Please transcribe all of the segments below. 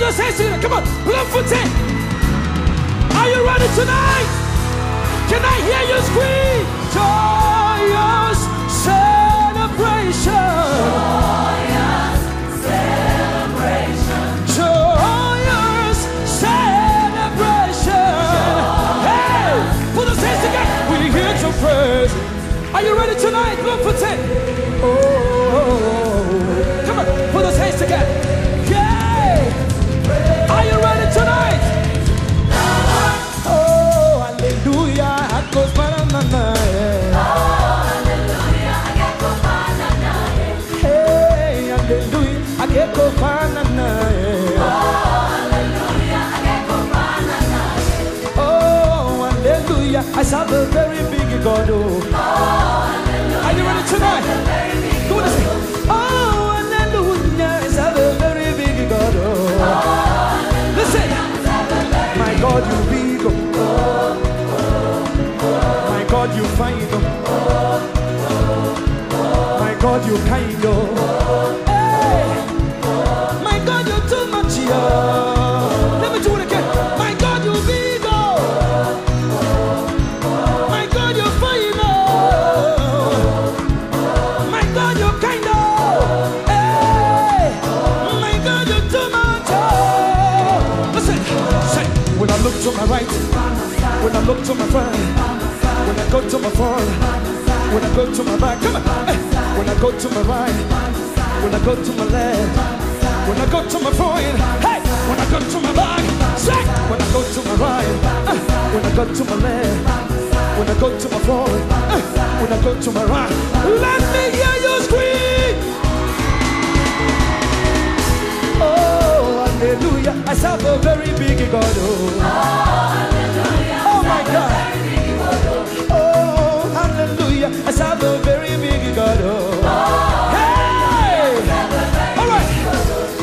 those hands together. Come on, blow for 10. Are you ready tonight? Can I hear you scream? Joyous celebration. Joyous celebration. Joyous celebration. Hey, put those hands together. We hear your praise. Are you ready tonight? Blow for 10. Hallelujah. Oh, hallelujah. I serve a very big God. Oh. Are you ready tonight? Let's sing. Oh, hallelujah. I serve a very big God. Oh. Listen. My God, you big. Oh. oh, oh. My God, you fine. Oh. My God, you kind. Oh. When I look to my right, when I look to my front, when I go to my front, when I go to my back, come on. When I go to my right, when I go to my left, when I go to my front, hey. When I go to my back, say. When I go to my right, uh, when I go to my left, when I go to my front, uh, when I go to my right, let me hear you scream. I serve a very big God. Oh, oh my God. Oh, hallelujah. I serve a very big God. Oh, hey. All right.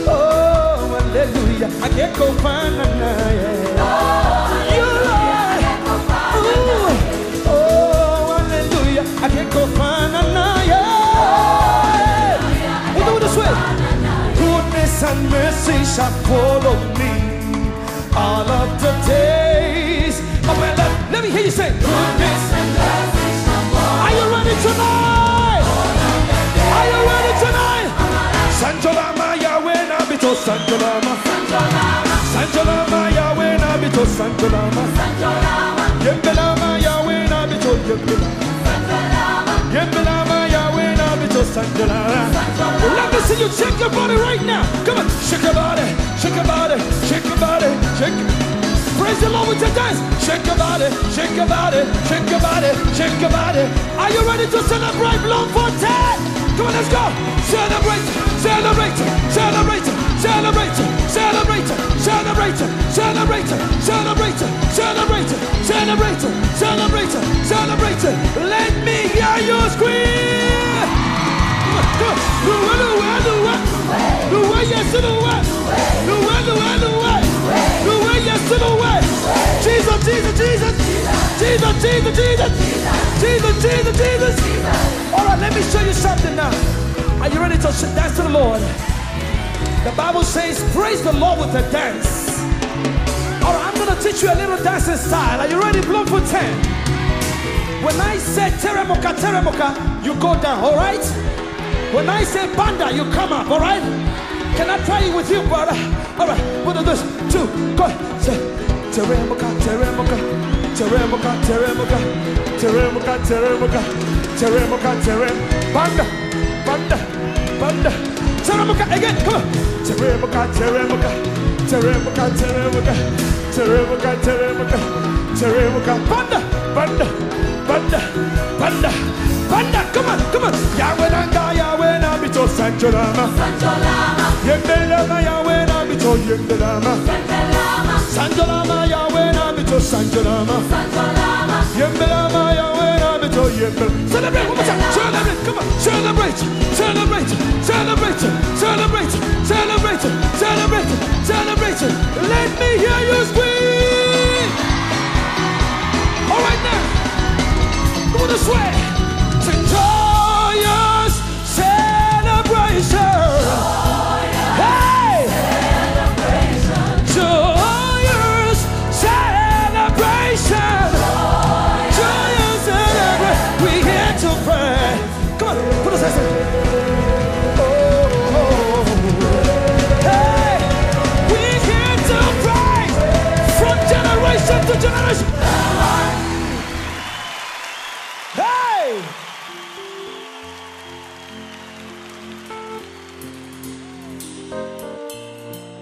Oh, hallelujah. I can't go find another. Oh, hallelujah. And mercy shall follow all of the days of my life. Let me hear you say, Goodness and mercy shall follow Are you ready tonight? Are you ready tonight? Sanjolama Yahweh Nabito Sanjolama Sanjolama Yahweh Nabito Sanjolama Yembelama Yahweh Nabito Yembelama Yembelama Yahweh Nabito Sanjolama Let me see you shake your body right now. Come on, shake your body, Praise the Lord with your dance. Shake your body, shake your body, shake your body, shake your body. Are you ready to celebrate Bloom for 10? Come on, let's go. Celebrate, celebrate, celebrate, celebrate, celebrate, celebrate, celebrate, celebrate, celebrate, celebrate, celebrate, celebrate. Let Jesus, Jesus, Jesus. All right, let me show you something now. Are you ready to dance to the Lord? The Bible says, praise the Lord with a dance. All right, I'm going to teach you a little dancing style. Are you ready? Blow for 10. When I say teremoka, teremoka, you go down, all right? When I say banda, you come up, all right? Can I try it with you, brother? All right, of those, two, go. Say, teremoka, teremoka, teremoka, teremoka, teremoka, teremoka, teremoka, terem, banda, banda, banda, teremoka, again, come on. Teremoka, teremoka, teremoka, teremoka, teremoka, teremoka, teremoka, banda, banda, banda, banda, banda, come on, come on. Yahweh nanga, Yahweh na bito sanjolama. Yembelama, Yahweh na bito yembelama. Sanjolama, Yahweh na bito sanjolama. Yembelama, Yahweh na bito yembelama. Celebrate one more time. Celebrate, come on. Celebrate, celebrate, celebrate, celebrate, celebrate, celebrate, celebrate. Let me hear you scream. All right now. Come on this way. Listen.